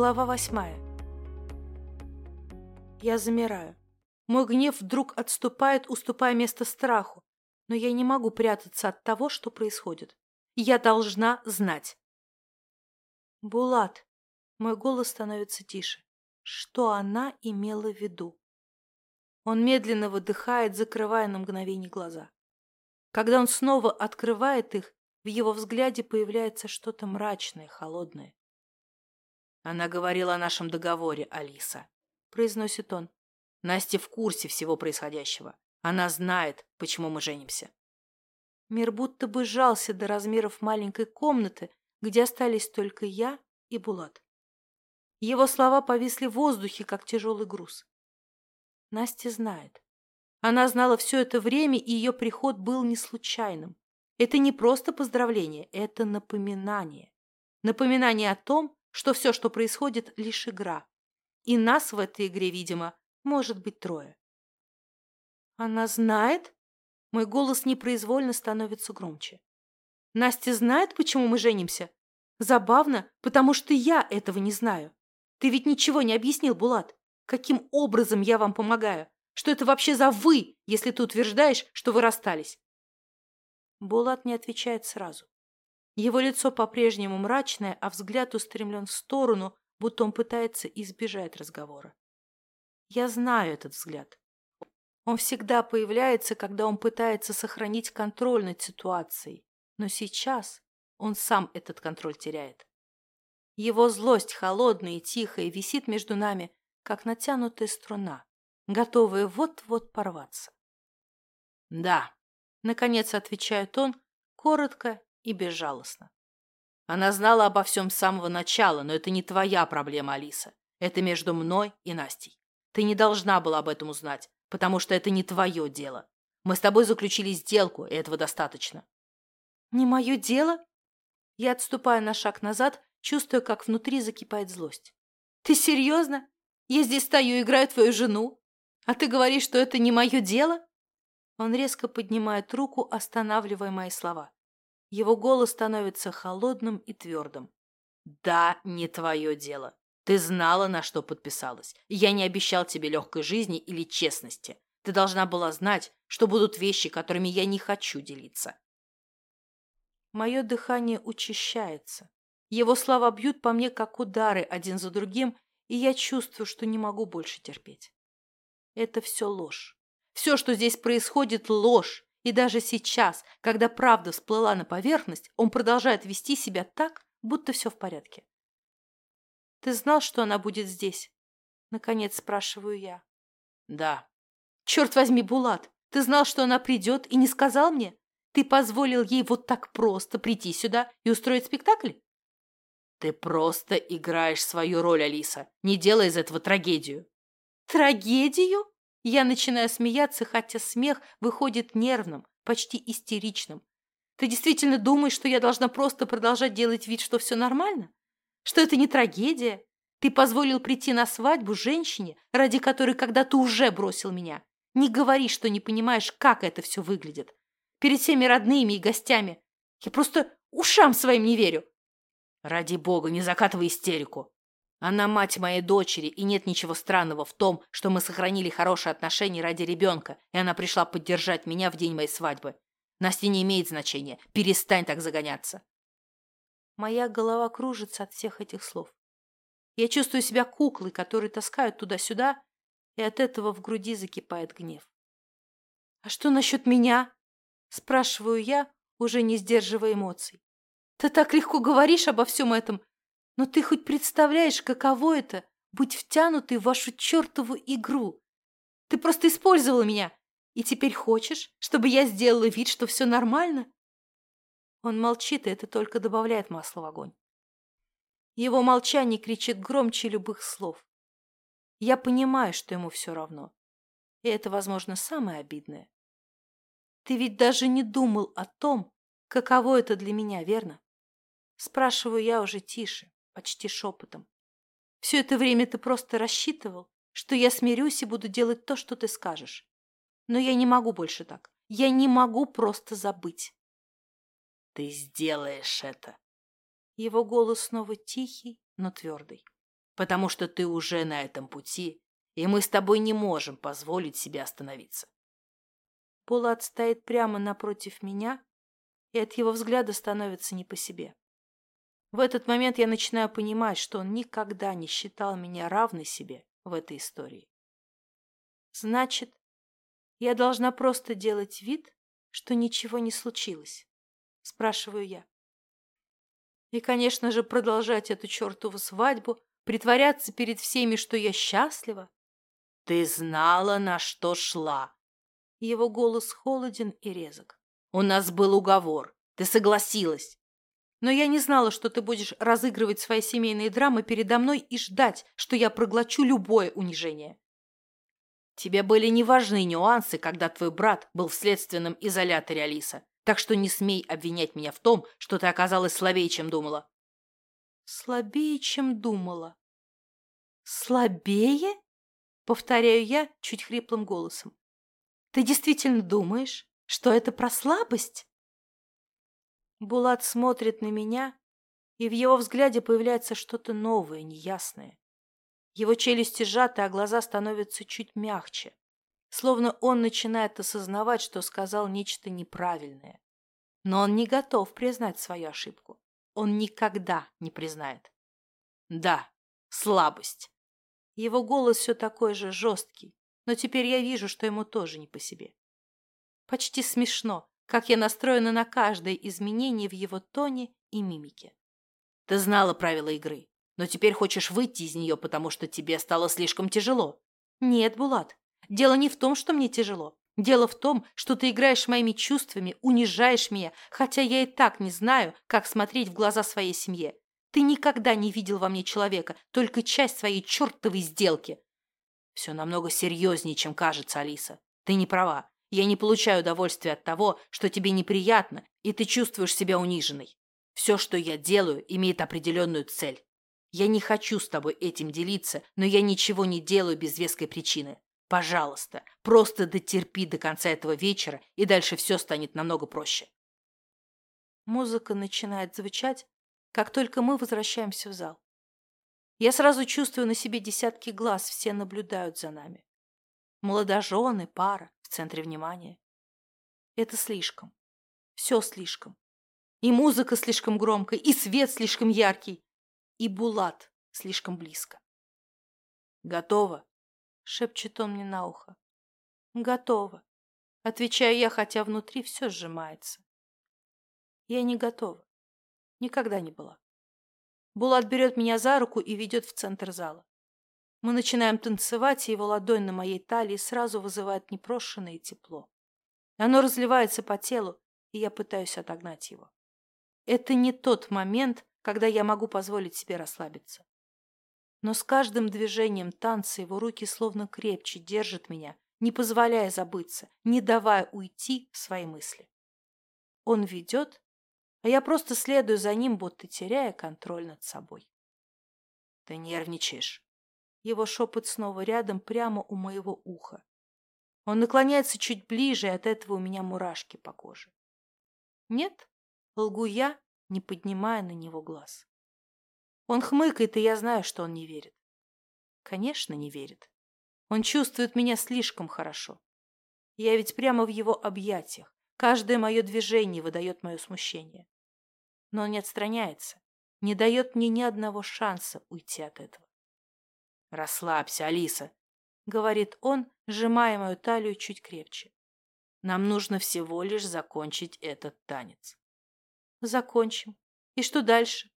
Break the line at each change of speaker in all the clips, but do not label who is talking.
Глава восьмая. Я замираю. Мой гнев вдруг отступает, уступая место страху. Но я не могу прятаться от того, что происходит. Я должна знать. Булат. Мой голос становится тише. Что она имела в виду? Он медленно выдыхает, закрывая на мгновение глаза. Когда он снова открывает их, в его взгляде появляется что-то мрачное, холодное.
«Она говорила о нашем договоре, Алиса», — произносит он. «Настя в курсе всего происходящего. Она знает, почему мы женимся».
Мир будто бы сжался до размеров маленькой комнаты, где остались только я и Булат. Его слова повисли в воздухе, как тяжелый груз. Настя знает. Она знала все это время, и ее приход был не случайным. Это не просто поздравление, это напоминание. Напоминание о том, что все, что происходит, лишь игра. И нас в этой игре, видимо, может быть трое. Она знает? Мой голос непроизвольно становится громче. Настя знает, почему мы женимся? Забавно, потому что я этого не знаю. Ты ведь ничего не объяснил, Булат. Каким образом я вам помогаю? Что это вообще за «вы», если ты утверждаешь, что вы расстались?» Булат не отвечает сразу. Его лицо по-прежнему мрачное, а взгляд устремлен в сторону, будто он пытается избежать разговора. Я знаю этот взгляд. Он всегда появляется, когда он пытается сохранить контроль над ситуацией. Но сейчас он сам этот контроль теряет. Его злость, холодная и тихая, висит между нами, как натянутая струна, готовая вот-вот порваться.
«Да», — наконец отвечает он, коротко и безжалостно. «Она знала обо всем с самого начала, но это не твоя проблема, Алиса. Это между мной и Настей. Ты не должна была об этом узнать, потому что это не твое дело. Мы с тобой заключили сделку, и этого достаточно».
«Не мое дело?» Я отступаю на шаг назад, чувствуя, как внутри закипает злость. «Ты серьезно? Я здесь стою и играю твою жену, а ты говоришь, что это не мое дело?» Он резко поднимает руку, останавливая мои слова. Его голос становится холодным и твердым.
«Да, не твое дело. Ты знала, на что подписалась. Я не обещал тебе легкой жизни или честности. Ты должна была знать, что будут вещи, которыми я не хочу делиться».
Мое дыхание учащается. Его слова бьют по мне, как удары, один за другим, и я чувствую, что не могу больше терпеть. Это все ложь. Все, что здесь происходит, ложь. И даже сейчас, когда правда всплыла на поверхность, он продолжает вести себя так, будто все в порядке. «Ты знал, что она будет здесь?» Наконец спрашиваю я.
«Да».
«Черт возьми, Булат, ты знал, что она придет и не сказал мне? Ты позволил ей вот так просто прийти сюда и устроить спектакль?»
«Ты просто играешь свою роль, Алиса. Не делай из этого трагедию».
«Трагедию?» Я начинаю смеяться, хотя смех выходит нервным, почти истеричным. «Ты действительно думаешь, что я должна просто продолжать делать вид, что все нормально? Что это не трагедия? Ты позволил прийти на свадьбу женщине, ради которой когда-то уже бросил меня. Не говори, что не понимаешь, как это все выглядит. Перед всеми родными и гостями. Я просто ушам своим не верю.
Ради бога, не закатывай истерику. Она мать моей дочери, и нет ничего странного в том, что мы сохранили хорошие отношения ради ребенка, и она пришла поддержать меня в день моей свадьбы. Настя не имеет значения. Перестань так загоняться.
Моя голова кружится от всех этих слов. Я чувствую себя куклой, которую таскают туда-сюда, и от этого в груди закипает гнев. «А что насчет меня?» – спрашиваю я, уже не сдерживая эмоций. Ты так легко говоришь обо всем этом, но ты хоть представляешь, каково это — быть втянутой в вашу чертову игру? Ты просто использовала меня, и теперь хочешь, чтобы я сделала вид, что все нормально?» Он молчит, и это только добавляет масла в огонь. Его молчание кричит громче любых слов. Я понимаю, что ему все равно. И это, возможно, самое обидное. Ты ведь даже не думал о том, каково это для меня, верно? Спрашиваю я уже тише, почти шепотом. Все это время ты просто рассчитывал, что я смирюсь и буду делать то, что ты скажешь. Но я не могу больше так. Я не могу просто забыть.
Ты сделаешь это.
Его голос снова тихий, но твердый.
потому что ты уже на этом пути, и мы с тобой не можем позволить себе остановиться.
Булат стоит прямо напротив меня, и от его взгляда становится не по себе. В этот момент я начинаю понимать, что он никогда не считал меня равной себе в этой истории. Значит, я должна просто делать вид, что ничего не случилось? Спрашиваю я. И, конечно же, продолжать эту чертову свадьбу, притворяться перед всеми, что я счастлива.
Ты знала, на что шла.
Его голос холоден и резок.
У нас был уговор. Ты согласилась.
Но я не знала, что ты будешь разыгрывать свои семейные драмы передо мной и ждать, что я проглочу любое унижение.
Тебе были не важны нюансы, когда твой брат был в следственном изоляторе, Алиса. Так что не смей обвинять меня в том, что ты оказалась слабее, чем думала.
Слабее, чем думала. Слабее? Повторяю я чуть хриплым голосом. Ты действительно думаешь, что это про слабость? Булат смотрит на меня, и в его взгляде появляется что-то новое, неясное. Его челюсти сжаты, а глаза становятся чуть мягче. Словно он начинает осознавать, что сказал нечто неправильное. Но он не готов признать свою ошибку. Он никогда не признает.
Да, слабость.
Его голос все такой же жесткий, но теперь я вижу, что ему тоже не по себе. Почти смешно, как я настроена на каждое изменение в его тоне и мимике.
Ты знала правила игры но теперь хочешь выйти из нее, потому что тебе стало слишком тяжело.
Нет, Булат, дело не в том, что мне тяжело. Дело в том, что ты играешь моими чувствами, унижаешь меня, хотя я и так не знаю, как смотреть в глаза своей семье. Ты никогда не видел во мне человека, только часть своей чертовой сделки.
Все намного серьезнее, чем кажется, Алиса. Ты не права. Я не получаю удовольствия от того, что тебе неприятно, и ты чувствуешь себя униженной. Все, что я делаю, имеет определенную цель. Я не хочу с тобой этим делиться, но я ничего не делаю без веской причины. Пожалуйста, просто дотерпи до конца этого вечера, и дальше все станет намного проще.
Музыка начинает звучать, как только мы возвращаемся в зал. Я сразу чувствую на себе десятки глаз, все наблюдают за нами. Молодожены, пара, в центре внимания. Это слишком. Все слишком. И музыка слишком громкая, и свет слишком яркий, и Булат слишком близко.
«Готово?»
— шепчет он мне на ухо. «Готово», — отвечаю я, хотя внутри все сжимается. Я не готова. Никогда не была. Булат берет меня за руку и ведет в центр зала. Мы начинаем танцевать, и его ладонь на моей талии сразу вызывает непрошенное тепло. Оно разливается по телу, и я пытаюсь отогнать его. Это не тот момент, когда я могу позволить себе расслабиться. Но с каждым движением танца его руки словно крепче держат меня, не позволяя забыться, не давая уйти в свои мысли. Он ведет, а я просто следую за ним, будто теряя контроль над собой.
Ты нервничаешь.
Его шепот снова рядом, прямо у моего уха. Он наклоняется чуть ближе, и от этого у меня мурашки по коже. Нет, лгу я, не поднимая на него глаз. Он хмыкает, и я знаю, что он не верит. Конечно, не верит. Он чувствует меня слишком хорошо. Я ведь прямо в его объятиях. Каждое мое движение выдает мое смущение. Но он не отстраняется, не дает мне ни одного шанса уйти от этого.
«Расслабься, Алиса», —
говорит он, сжимая мою талию чуть крепче.
«Нам нужно всего лишь закончить этот танец».
Закончим. И что дальше?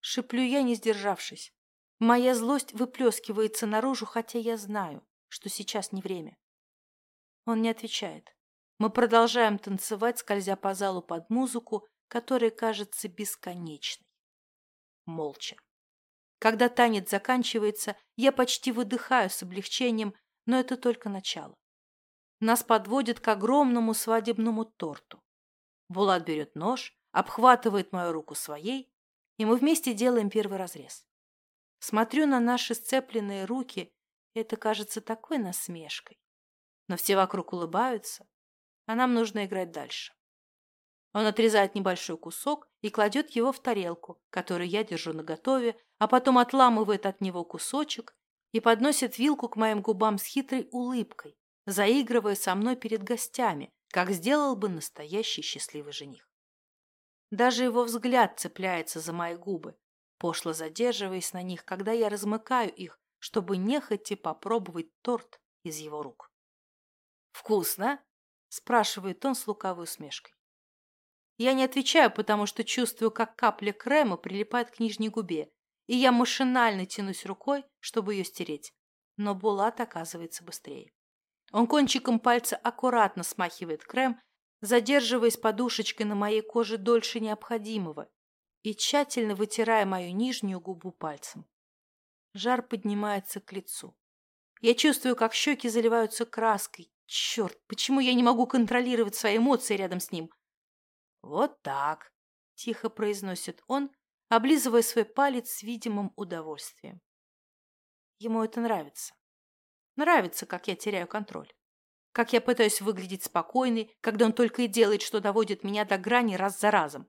Шиплю я, не сдержавшись. Моя злость выплескивается наружу, хотя я знаю, что сейчас не время. Он не отвечает. Мы продолжаем танцевать, скользя по залу под музыку, которая кажется бесконечной. Молча. Когда танец заканчивается, я почти выдыхаю с облегчением, но это только начало. Нас подводят к огромному свадебному торту. Булат берет нож, обхватывает мою руку своей, и мы вместе делаем первый разрез. Смотрю на наши сцепленные руки, и это кажется такой насмешкой. Но все вокруг улыбаются, а нам нужно играть дальше. Он отрезает небольшой кусок и кладет его в тарелку, которую я держу наготове, а потом отламывает от него кусочек и подносит вилку к моим губам с хитрой улыбкой, заигрывая со мной перед гостями, как сделал бы настоящий счастливый жених. Даже его взгляд цепляется за мои губы, пошло задерживаясь на них, когда я размыкаю их, чтобы нехотя попробовать торт из его рук. «Вкусно?» – спрашивает он с лукавой усмешкой. Я не отвечаю, потому что чувствую, как капля крема прилипает к нижней губе, и я машинально тянусь рукой, чтобы ее стереть. Но Булат оказывается быстрее. Он кончиком пальца аккуратно смахивает крем, задерживаясь подушечкой на моей коже дольше необходимого и тщательно вытирая мою нижнюю губу пальцем. Жар поднимается к лицу. Я чувствую, как щеки заливаются краской. Черт, почему я не могу контролировать свои эмоции рядом с ним? Вот так, тихо произносит он, облизывая свой палец с видимым удовольствием. Ему это нравится. Нравится, как я теряю контроль. Как я пытаюсь выглядеть спокойной, когда он только и делает, что доводит меня до грани раз за разом.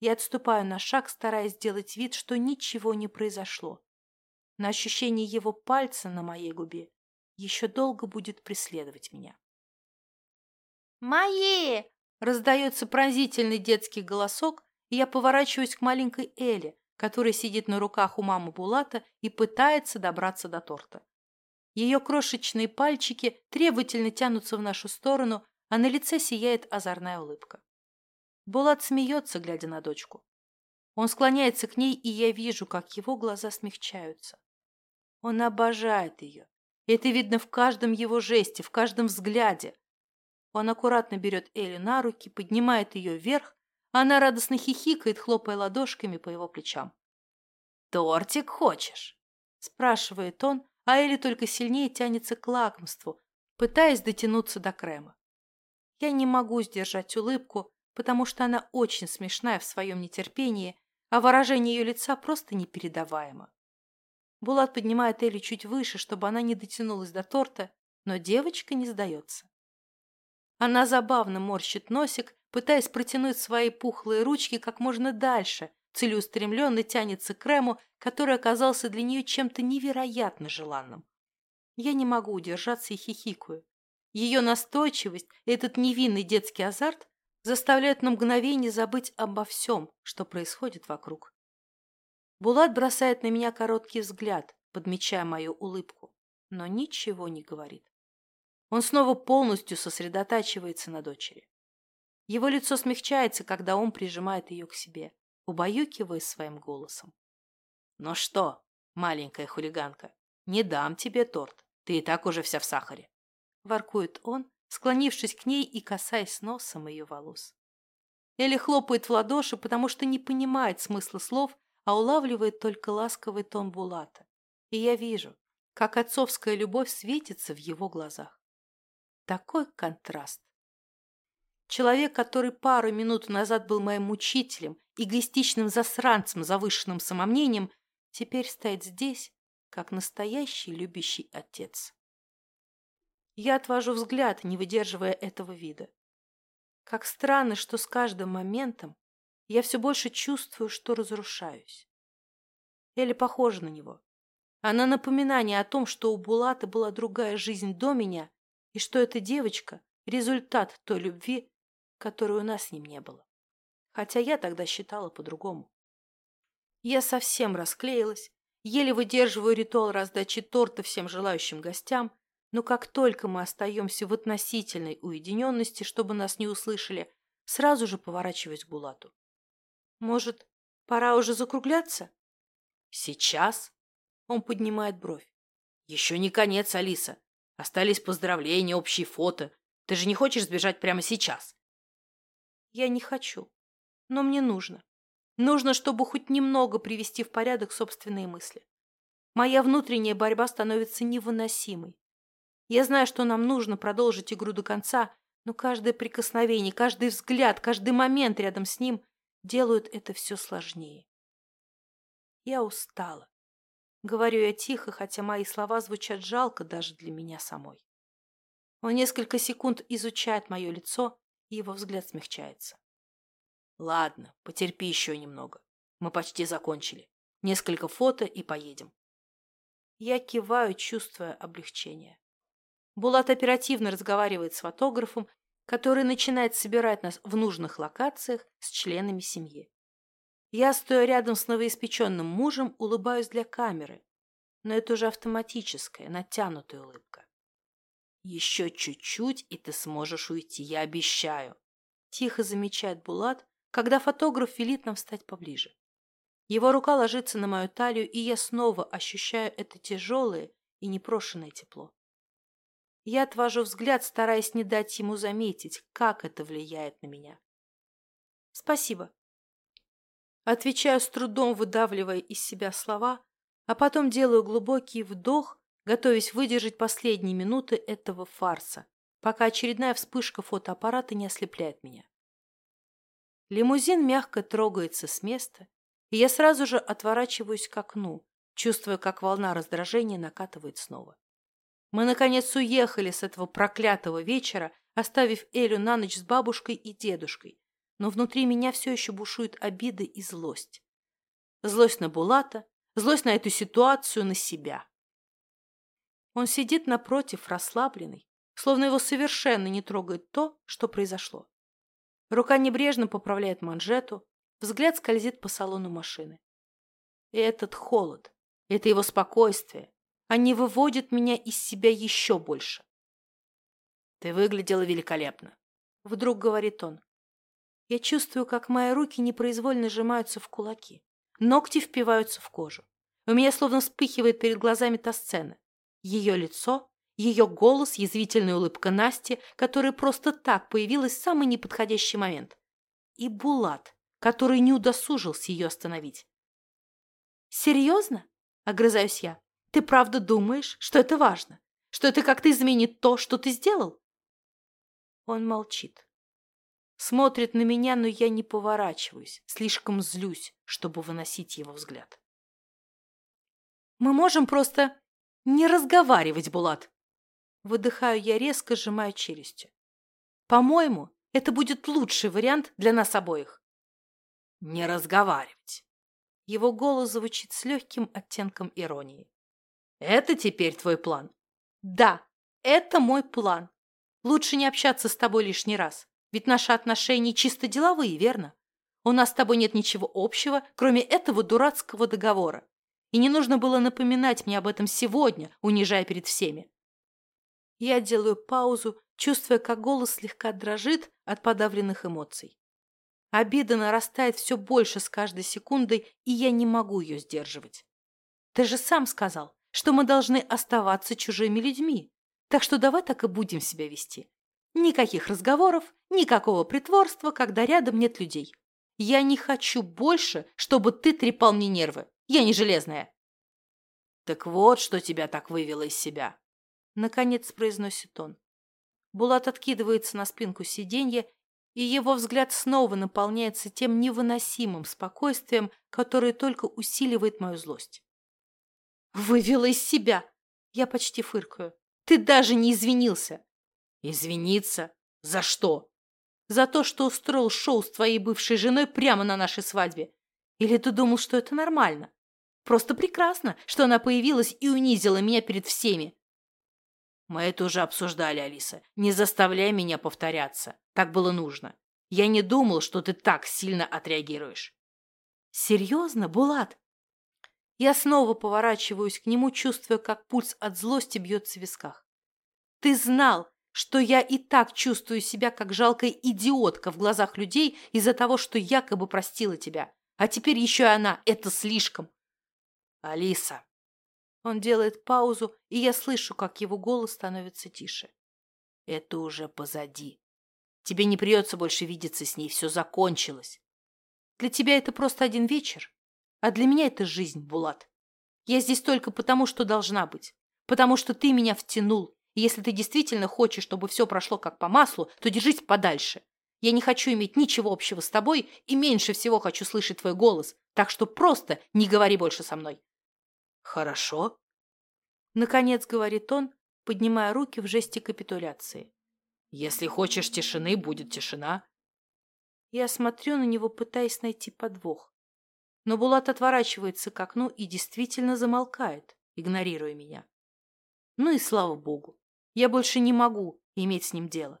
Я отступаю на шаг, стараясь сделать вид, что ничего не произошло. Но ощущение его пальца на моей губе еще долго будет преследовать меня. «Мои!» — раздается пронзительный детский голосок, и я поворачиваюсь к маленькой Эле, которая сидит на руках у мамы Булата и пытается добраться до торта. Ее крошечные пальчики требовательно тянутся в нашу сторону, а на лице сияет озорная улыбка. Булат смеется, глядя на дочку. Он склоняется к ней, и я вижу, как его глаза смягчаются. Он обожает ее. Это видно в каждом его жесте, в каждом взгляде. Он аккуратно берет Элли на руки, поднимает ее вверх, она радостно хихикает, хлопая ладошками по его плечам. «Тортик хочешь?» – спрашивает он, а Элли только сильнее тянется к лакомству, пытаясь дотянуться до крема. Я не могу сдержать улыбку, потому что она очень смешная в своем нетерпении, а выражение ее лица просто непередаваемо. Булат поднимает Элли чуть выше, чтобы она не дотянулась до торта, но девочка не сдается. Она забавно морщит носик, пытаясь протянуть свои пухлые ручки как можно дальше, целеустремленно тянется к крему, который оказался для нее чем-то невероятно желанным. Я не могу удержаться и хихикаю. Ее настойчивость и этот невинный детский азарт заставляют на мгновение забыть обо всем, что происходит вокруг. Булат бросает на меня короткий взгляд, подмечая мою улыбку, но ничего не говорит. Он снова полностью сосредотачивается на дочери. Его лицо смягчается, когда он прижимает ее к себе, убаюкивая своим голосом. «Ну что, маленькая хулиганка, не дам тебе торт, ты и так уже вся в сахаре!» Воркует он, склонившись к ней и касаясь носом ее волос. Элли хлопает в ладоши, потому что не понимает смысла слов, а улавливает только ласковый тон Булата. И я вижу, как отцовская любовь светится в его глазах. Такой контраст. Человек, который пару минут назад был моим учителем, эгоистичным засранцем, завышенным самомнением, теперь стоит здесь, как настоящий любящий отец. Я отвожу взгляд, не выдерживая этого вида. Как странно, что с каждым моментом я все больше чувствую, что разрушаюсь. Элли похожа на него. Она напоминание о том, что у Булата была другая жизнь до меня, и что эта девочка – результат той любви, которой у нас с ним не было. Хотя я тогда считала по-другому. Я совсем расклеилась, еле выдерживаю ритуал раздачи торта всем желающим гостям, но как только мы остаемся в относительной уединенности, чтобы нас не услышали, сразу же поворачиваюсь к Булату. Может, пора уже закругляться? Сейчас? Он поднимает бровь. Еще не конец, Алиса. Остались поздравления, общие фото. Ты же не хочешь сбежать прямо сейчас? Я не хочу. Но мне нужно. Нужно, чтобы хоть немного привести в порядок собственные мысли. Моя внутренняя борьба становится невыносимой. Я знаю, что нам нужно продолжить игру до конца, но каждое прикосновение, каждый взгляд, каждый момент рядом с ним делают это все сложнее. Я устала. Говорю я тихо, хотя мои слова звучат жалко даже для меня самой. Он несколько секунд изучает мое лицо, и его взгляд смягчается. Ладно, потерпи еще немного. Мы почти закончили.
Несколько фото и поедем.
Я киваю, чувствуя облегчение. Булат оперативно разговаривает с фотографом, который начинает собирать нас в нужных локациях с членами семьи. Я, стоя рядом с новоиспеченным мужем, улыбаюсь для камеры, но это уже автоматическая, натянутая улыбка. «Еще чуть-чуть, и ты сможешь уйти, я обещаю», – тихо замечает Булат, когда фотограф велит нам встать поближе. Его рука ложится на мою талию, и я снова ощущаю это тяжелое и непрошенное тепло. Я отвожу взгляд, стараясь не дать ему заметить, как это влияет на меня. Спасибо. Отвечаю с трудом, выдавливая из себя слова, а потом делаю глубокий вдох, готовясь выдержать последние минуты этого фарса, пока очередная вспышка фотоаппарата не ослепляет меня. Лимузин мягко трогается с места, и я сразу же отворачиваюсь к окну, чувствуя, как волна раздражения накатывает снова. Мы, наконец, уехали с этого проклятого вечера, оставив Элю на ночь с бабушкой и дедушкой. Но внутри меня все еще бушует обида и злость. Злость на Булата, злость на эту ситуацию, на себя. Он сидит напротив, расслабленный, словно его совершенно не трогает то, что произошло. Рука небрежно поправляет манжету, взгляд скользит по салону машины. И этот холод, это его спокойствие, они выводят меня из себя еще больше.
Ты выглядела великолепно.
Вдруг говорит он. Я чувствую, как мои руки непроизвольно сжимаются в кулаки. Ногти впиваются в кожу. У меня словно вспыхивает перед глазами та сцена. Ее лицо, ее голос, язвительная улыбка Насти, которая просто так появилась в самый неподходящий момент. И Булат, который не удосужился ее остановить. «Серьезно?» — огрызаюсь я. Ты правда думаешь, что это важно? Что это как-то изменит то, что ты сделал? Он молчит. Смотрит на меня, но я не поворачиваюсь, слишком злюсь, чтобы выносить его взгляд. Мы можем просто не разговаривать, Булат. Выдыхаю я резко, сжимая челюстью. По-моему, это будет лучший вариант для нас обоих.
Не разговаривать.
Его голос звучит с легким оттенком иронии.
Это теперь твой план?
Да, это мой план. Лучше не общаться с тобой лишний раз. Ведь наши отношения чисто деловые, верно? У нас с тобой нет ничего общего, кроме этого дурацкого договора. И не нужно было напоминать мне об этом сегодня, унижая перед всеми. Я делаю паузу, чувствуя, как голос слегка дрожит от подавленных эмоций. Обида нарастает все больше с каждой секундой, и я не могу ее сдерживать. Ты же сам сказал, что мы должны оставаться чужими людьми. Так что давай так и будем себя вести. Никаких разговоров, никакого притворства, когда рядом нет людей. Я не хочу больше, чтобы ты трепал мне нервы. Я не железная.
Так вот, что тебя так вывело из себя.
Наконец произносит он. Булат откидывается на спинку сиденья, и его взгляд снова наполняется тем невыносимым спокойствием, которое только усиливает мою злость. Вывела из себя. Я почти фыркаю. Ты даже не извинился.
Извиниться? За что?
За то, что устроил шоу с твоей бывшей женой прямо на нашей свадьбе. Или ты думал, что это нормально? Просто прекрасно, что она появилась и унизила меня перед всеми.
Мы это уже обсуждали, Алиса. Не заставляй меня повторяться. Так было нужно. Я не думал, что ты так сильно отреагируешь.
Серьезно, Булат? Я снова поворачиваюсь к нему, чувствуя, как пульс от злости бьется в висках. Ты знал, что я и так чувствую себя как жалкая идиотка в глазах людей из-за того, что якобы простила тебя. А теперь еще и она. Это слишком.
Алиса.
Он делает паузу, и я слышу, как его голос становится тише.
Это уже позади. Тебе не придется больше видеться с ней. Все закончилось.
Для тебя это просто один вечер. А для меня это жизнь, Булат. Я здесь только потому, что должна быть. Потому что ты меня втянул. И если ты действительно хочешь, чтобы все прошло как по маслу, то держись подальше. Я не хочу иметь ничего общего с тобой и меньше всего хочу слышать твой голос. Так что просто не говори больше со мной.
Хорошо.
Наконец говорит он, поднимая руки в жесте капитуляции.
Если хочешь тишины, будет тишина.
Я смотрю на него, пытаясь найти подвох. Но Булат отворачивается к окну и действительно замолкает, игнорируя меня. Ну и слава богу. Я больше не могу иметь с ним дело.